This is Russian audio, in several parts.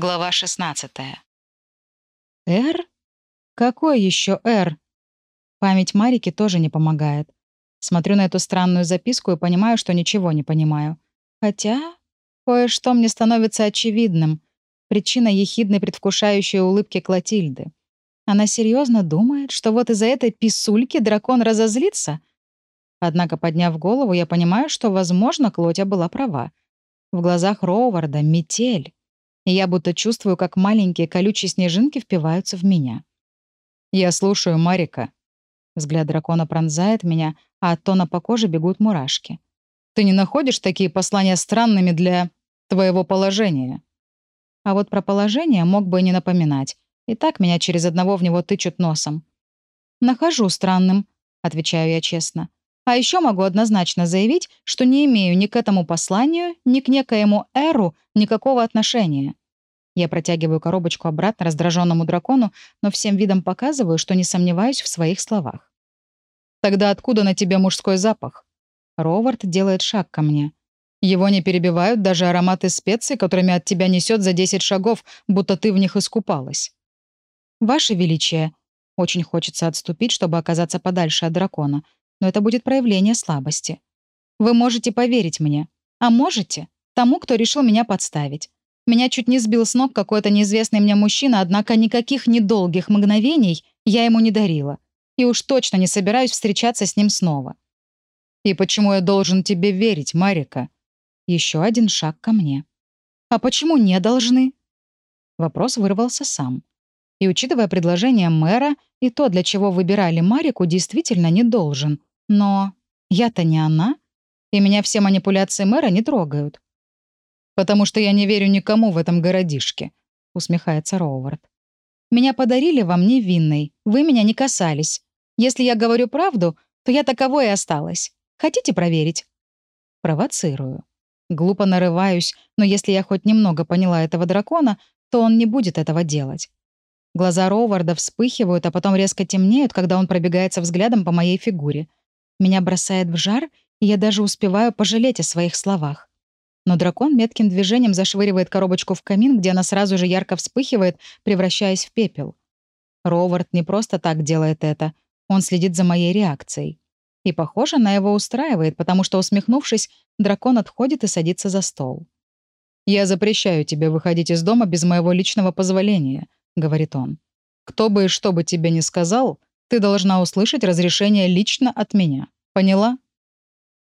Глава 16. «Р? Какой еще Р?» Память Марики тоже не помогает. Смотрю на эту странную записку и понимаю, что ничего не понимаю. Хотя кое-что мне становится очевидным. Причина ехидной предвкушающей улыбки Клотильды. Она серьезно думает, что вот из-за этой писульки дракон разозлится? Однако, подняв голову, я понимаю, что, возможно, Клотя была права. В глазах Роуварда метель я будто чувствую, как маленькие колючие снежинки впиваются в меня. «Я слушаю Марика». Взгляд дракона пронзает меня, а от тона по коже бегут мурашки. «Ты не находишь такие послания странными для твоего положения?» А вот про положение мог бы и не напоминать. И так меня через одного в него тычут носом. «Нахожу странным», — отвечаю я честно. А еще могу однозначно заявить, что не имею ни к этому посланию, ни к некоему Эру никакого отношения. Я протягиваю коробочку обратно раздраженному дракону, но всем видом показываю, что не сомневаюсь в своих словах. «Тогда откуда на тебе мужской запах?» Ровард делает шаг ко мне. Его не перебивают даже ароматы специй, которыми от тебя несет за 10 шагов, будто ты в них искупалась. «Ваше Величие», очень хочется отступить, чтобы оказаться подальше от дракона — но это будет проявление слабости. Вы можете поверить мне, а можете тому, кто решил меня подставить. Меня чуть не сбил с ног какой-то неизвестный мне мужчина, однако никаких недолгих мгновений я ему не дарила. И уж точно не собираюсь встречаться с ним снова. «И почему я должен тебе верить, Марика?» Еще один шаг ко мне. «А почему не должны?» Вопрос вырвался сам. И, учитывая предложение мэра, и то, для чего выбирали Марику, действительно не должен. Но я-то не она, и меня все манипуляции мэра не трогают. «Потому что я не верю никому в этом городишке», — усмехается Роувард. «Меня подарили вам невинной, вы меня не касались. Если я говорю правду, то я таковой и осталась. Хотите проверить?» Провоцирую. Глупо нарываюсь, но если я хоть немного поняла этого дракона, то он не будет этого делать. Глаза Роуварда вспыхивают, а потом резко темнеют, когда он пробегается взглядом по моей фигуре. Меня бросает в жар, и я даже успеваю пожалеть о своих словах. Но дракон метким движением зашвыривает коробочку в камин, где она сразу же ярко вспыхивает, превращаясь в пепел. Ровард не просто так делает это. Он следит за моей реакцией. И, похоже, она его устраивает, потому что, усмехнувшись, дракон отходит и садится за стол. «Я запрещаю тебе выходить из дома без моего личного позволения», — говорит он. «Кто бы и что бы тебе ни сказал, ты должна услышать разрешение лично от меня. Поняла?»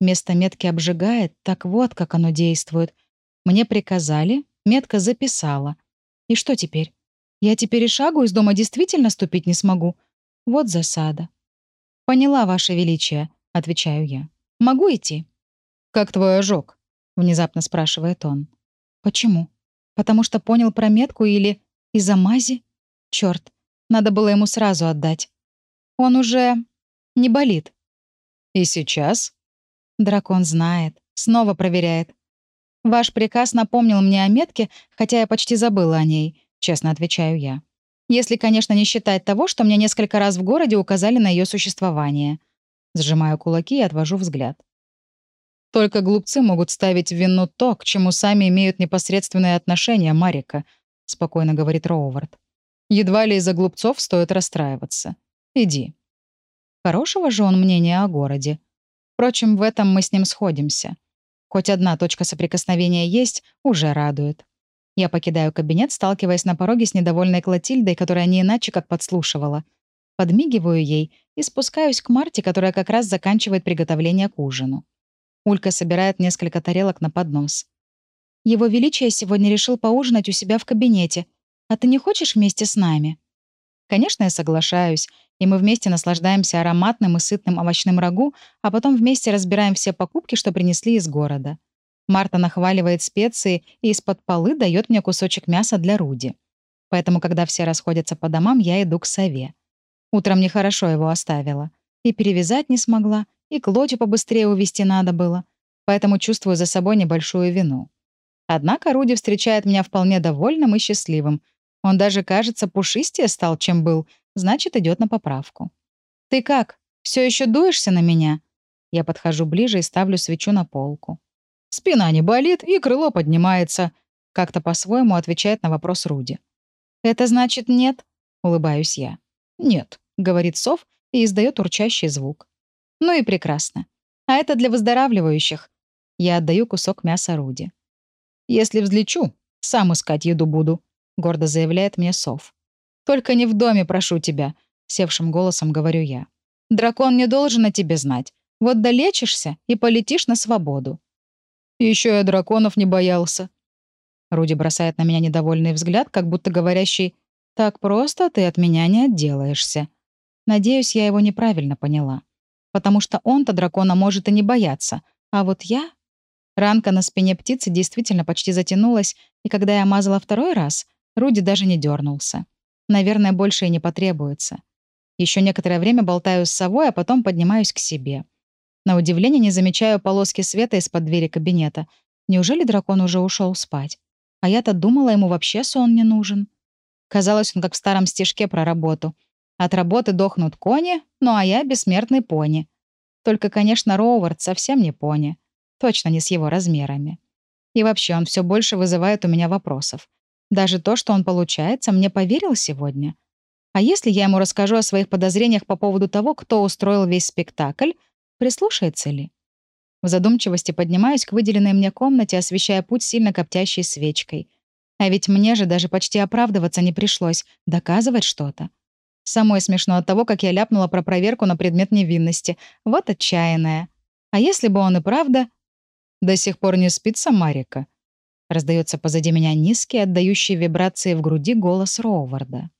Место метки обжигает, так вот, как оно действует. Мне приказали, метка записала. И что теперь? Я теперь и шагу из дома действительно ступить не смогу. Вот засада. «Поняла, Ваше Величие», — отвечаю я. «Могу идти?» «Как твой ожог?» — внезапно спрашивает он. «Почему? Потому что понял про метку или из-за мази? Черт, надо было ему сразу отдать. Он уже не болит. И сейчас? Дракон знает. Снова проверяет. Ваш приказ напомнил мне о метке, хотя я почти забыла о ней, честно отвечаю я. Если, конечно, не считать того, что мне несколько раз в городе указали на ее существование. Сжимаю кулаки и отвожу взгляд. Только глупцы могут ставить в вину то, к чему сами имеют непосредственное отношение, Марика, спокойно говорит Роувард. Едва ли из-за глупцов стоит расстраиваться. Иди. Хорошего же он мнения о городе. Впрочем, в этом мы с ним сходимся. Хоть одна точка соприкосновения есть, уже радует. Я покидаю кабинет, сталкиваясь на пороге с недовольной Клотильдой, которая не иначе как подслушивала. Подмигиваю ей и спускаюсь к Марте, которая как раз заканчивает приготовление к ужину. Улька собирает несколько тарелок на поднос. «Его Величие сегодня решил поужинать у себя в кабинете. А ты не хочешь вместе с нами?» Конечно, я соглашаюсь, и мы вместе наслаждаемся ароматным и сытным овощным рагу, а потом вместе разбираем все покупки, что принесли из города. Марта нахваливает специи и из-под полы дает мне кусочек мяса для Руди. Поэтому, когда все расходятся по домам, я иду к сове. Утром нехорошо его оставила. И перевязать не смогла, и Клодю побыстрее увести надо было. Поэтому чувствую за собой небольшую вину. Однако Руди встречает меня вполне довольным и счастливым. Он даже, кажется, пушистее стал, чем был, значит, идет на поправку. «Ты как? Все еще дуешься на меня?» Я подхожу ближе и ставлю свечу на полку. «Спина не болит, и крыло поднимается», Как-то по-своему отвечает на вопрос Руди. «Это значит нет?» — улыбаюсь я. «Нет», — говорит сов и издает урчащий звук. «Ну и прекрасно. А это для выздоравливающих». Я отдаю кусок мяса Руди. «Если взлечу, сам искать еду буду», — гордо заявляет мне сов. «Только не в доме, прошу тебя», — севшим голосом говорю я. «Дракон не должен о тебе знать. Вот долечишься и полетишь на свободу». Еще я драконов не боялся». Руди бросает на меня недовольный взгляд, как будто говорящий «Так просто ты от меня не отделаешься». Надеюсь, я его неправильно поняла. Потому что он-то дракона может и не бояться, а вот я... Ранка на спине птицы действительно почти затянулась, и когда я мазала второй раз, Руди даже не дернулся. Наверное, больше и не потребуется. Еще некоторое время болтаю с совой, а потом поднимаюсь к себе. На удивление не замечаю полоски света из-под двери кабинета. Неужели дракон уже ушел спать? А я-то думала, ему вообще сон не нужен. Казалось, он как в старом стишке про работу. От работы дохнут кони, ну а я бессмертный пони. Только, конечно, Роувард совсем не пони. Точно не с его размерами. И вообще, он все больше вызывает у меня вопросов. Даже то, что он, получается, мне поверил сегодня. А если я ему расскажу о своих подозрениях по поводу того, кто устроил весь спектакль, Прислушается ли? В задумчивости поднимаюсь к выделенной мне комнате, освещая путь сильно коптящей свечкой. А ведь мне же даже почти оправдываться не пришлось, доказывать что-то. Самое смешно от того, как я ляпнула про проверку на предмет невинности. Вот отчаянная. А если бы он и правда... До сих пор не спится Марика. Раздается позади меня низкий, отдающий вибрации в груди голос Роуварда.